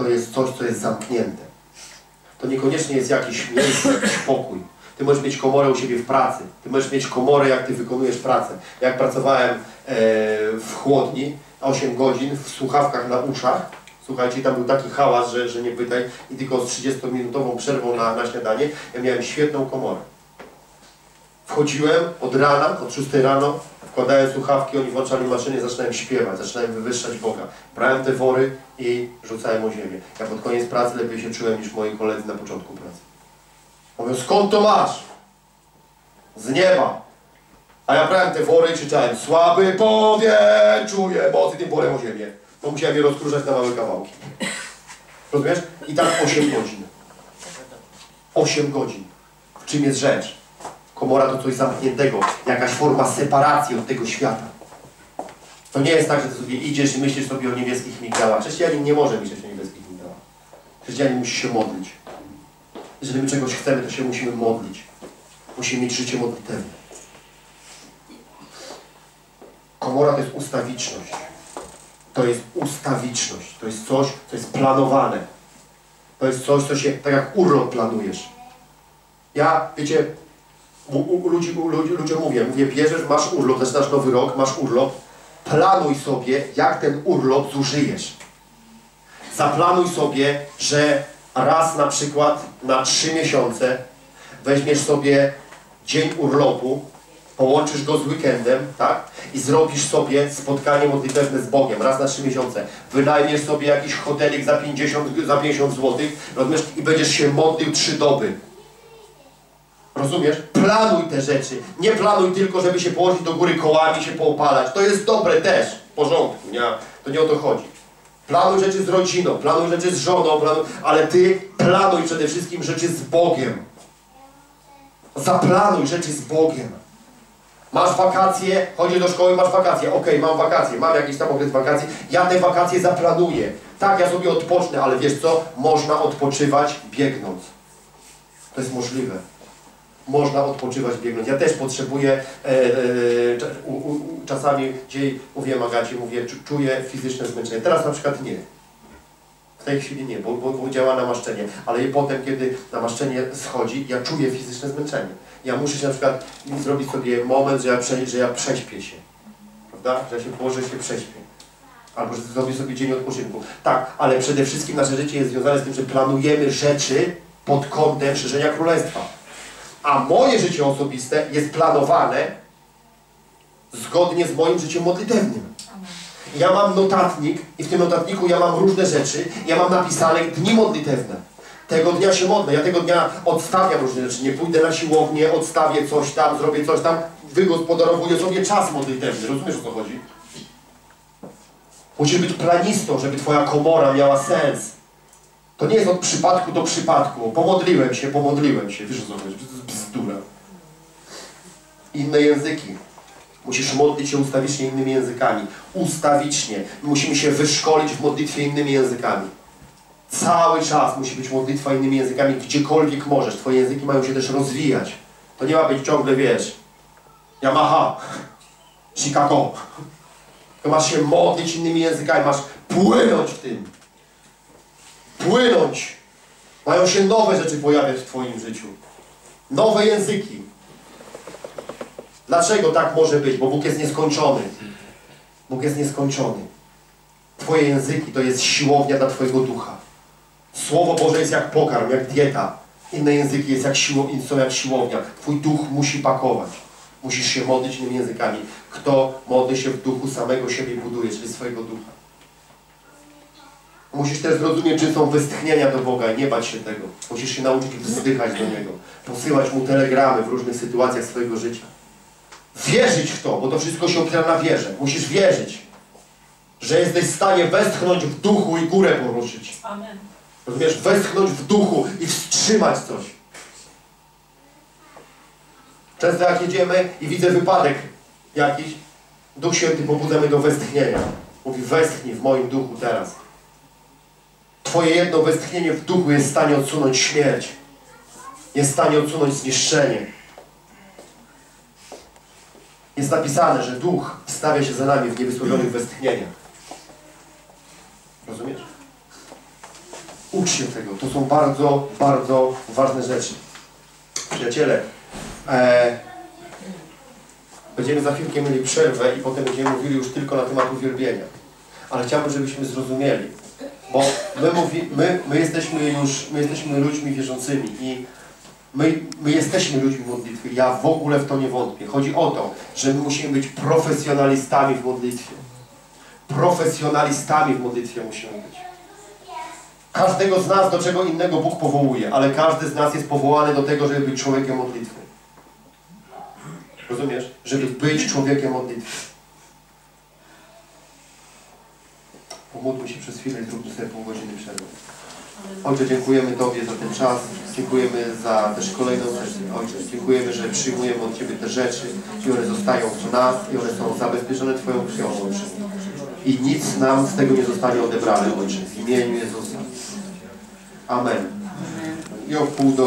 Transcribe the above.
to jest coś, co jest zamknięte. To niekoniecznie jest jakieś miejsce, jakiś pokój. Ty możesz mieć komorę u siebie w pracy. Ty możesz mieć komorę, jak ty wykonujesz pracę. Jak pracowałem e, w chłodni 8 godzin w słuchawkach na uszach, słuchajcie, tam był taki hałas, że, że nie pytaj, i tylko z 30-minutową przerwą na, na śniadanie, ja miałem świetną komorę. Wchodziłem od rana, od 6 rano, wkładałem słuchawki, oni włączali maszyny, zaczynałem śpiewać, zaczynałem wywyższać Boga. Brałem te wory i rzucałem o ziemię. Ja pod koniec pracy lepiej się czułem niż moi koledzy na początku pracy. Mówią, skąd to masz? Z nieba. A ja brałem te wory i krzyczałem, słaby powiem, czuję moc i tym worem o ziemię. Bo musiałem je rozkruszać na małe kawałki. Rozumiesz? I tak 8 godzin. 8 godzin. W czym jest rzecz? Komora to coś zamkniętego, jakaś forma separacji od tego świata. To nie jest tak, że ty sobie idziesz i myślisz sobie o niebieskich migdałach. Chrześcijanin nie może myśleć o niebieskich migdałach. Chrześcijanin musi się modlić. Jeżeli my czegoś chcemy, to się musimy modlić. Musimy mieć życie modlitewne. Komora to jest ustawiczność. To jest ustawiczność. To jest coś, co jest planowane. To jest coś, co się, tak jak urlop planujesz. Ja, wiecie, u, u, ludzi, u, ludzi, ludziom mówię, mówię, bierzesz, masz urlop, zaczynasz nowy rok, masz urlop, planuj sobie, jak ten urlop zużyjesz. Zaplanuj sobie, że raz na przykład na trzy miesiące weźmiesz sobie dzień urlopu, połączysz go z weekendem, tak? I zrobisz sobie spotkanie modlitewne z Bogiem raz na trzy miesiące. Wynajmiesz sobie jakiś hotelik za 50, za 50 zł, rozumiesz? I będziesz się modlił trzy doby. Rozumiesz? Planuj te rzeczy. Nie planuj tylko, żeby się położyć do góry kołami się poopalać. To jest dobre też, w porządku, nie? To nie o to chodzi. Planuj rzeczy z rodziną, planuj rzeczy z żoną, planuj, ale ty planuj przede wszystkim rzeczy z Bogiem. Zaplanuj rzeczy z Bogiem. Masz wakacje, chodzisz do szkoły, masz wakacje. Okej, mam wakacje, mam jakiś tam okres wakacji. Ja te wakacje zaplanuję. Tak, ja sobie odpocznę, ale wiesz co? Można odpoczywać biegnąc. To jest możliwe. Można odpoczywać biegnąc. Ja też potrzebuję e, e, u, u, czasami, gdzie mówię Magacie, mówię, czuję fizyczne zmęczenie. Teraz na przykład nie. W tej chwili nie, bo, bo, bo działa namaszczenie, ale i potem, kiedy namaszczenie schodzi, ja czuję fizyczne zmęczenie. Ja muszę się na przykład zrobić sobie moment, że ja, prze, że ja prześpię się. Prawda? Że ja się położę się prześpię. Albo że zrobię sobie dzień odpoczynku. Tak, ale przede wszystkim nasze życie jest związane z tym, że planujemy rzeczy pod kątem szerzenia królestwa. A moje życie osobiste jest planowane zgodnie z moim życiem modlitewnym. Ja mam notatnik i w tym notatniku ja mam różne rzeczy. Ja mam napisane dni modlitewne. Tego dnia się modlę. Ja tego dnia odstawiam różne rzeczy. Nie pójdę na siłownię, odstawię coś tam, zrobię coś tam. Wygospodarowuję sobie czas modlitewny. Rozumiesz o co chodzi? Musisz być planistą, żeby twoja komora miała sens. To nie jest od przypadku do przypadku. Pomodliłem się, pomodliłem się. Wiesz o co chodzi? Bzdura. Inne języki. Musisz modlić się ustawicznie innymi językami. Ustawicznie. Musimy się wyszkolić w modlitwie innymi językami. Cały czas musi być modlitwa innymi językami, gdziekolwiek możesz. Twoje języki mają się też rozwijać. To nie ma być ciągle, wiesz, Yamaha, Chicago. To masz się modlić innymi językami, masz płynąć w tym. Płynąć. Mają się nowe rzeczy pojawiać w Twoim życiu. Nowe języki. Dlaczego tak może być? Bo Bóg jest nieskończony. Bóg jest nieskończony. Twoje języki to jest siłownia dla Twojego ducha. Słowo Boże jest jak pokarm, jak dieta. Inne języki jest jak siło, są jak siłownia. Twój duch musi pakować. Musisz się modlić innymi językami. Kto modli się w duchu, samego siebie buduje, czyli swojego ducha. Musisz też zrozumieć, czy są westchnienia do Boga i nie bać się tego. Musisz się nauczyć wzdychać do Niego. Posyłać Mu telegramy w różnych sytuacjach swojego życia. Wierzyć w to, bo to wszystko się opiera na wierze. Musisz wierzyć, że jesteś w stanie westchnąć w duchu i górę poruszyć. Amen. Rozumiesz? Westchnąć w duchu i wstrzymać coś. Często jak jedziemy i widzę wypadek jakiś, Duch Święty pobudza mnie do westchnienia. Mówi, westchnij w moim duchu teraz. Twoje jedno westchnienie w duchu jest w stanie odsunąć śmierć. Jest w stanie odsunąć zniszczenie. Jest napisane, że duch stawia się za nami w niewysłowionych westchnieniach. Rozumiesz? Ucz się tego. To są bardzo, bardzo ważne rzeczy. Przyjaciele, e, będziemy za chwilkę mieli przerwę i potem będziemy mówili już tylko na temat uwielbienia. Ale chciałbym, żebyśmy zrozumieli, bo my, mówi, my, my jesteśmy już, my jesteśmy ludźmi wierzącymi i my, my jesteśmy ludźmi modlitwy. Ja w ogóle w to nie wątpię. Chodzi o to, że my musimy być profesjonalistami w modlitwie. Profesjonalistami w modlitwie musimy być. Każdego z nas do czego innego Bóg powołuje, ale każdy z nas jest powołany do tego, żeby być człowiekiem modlitwy. Rozumiesz? Żeby być człowiekiem modlitwy. Pomódlmy się przez chwilę i zróbmy sobie pół godziny przerwy. Ojcze, dziękujemy Tobie za ten czas. Dziękujemy za też kolejną sesję. Ojcze, dziękujemy, że przyjmujemy od Ciebie te rzeczy i one zostają w nas i one są zabezpieczone Twoją krwią, Ojcze. I nic nam z tego nie zostanie odebrane, Ojcze. W imieniu Jezusa. Amen. I o pół do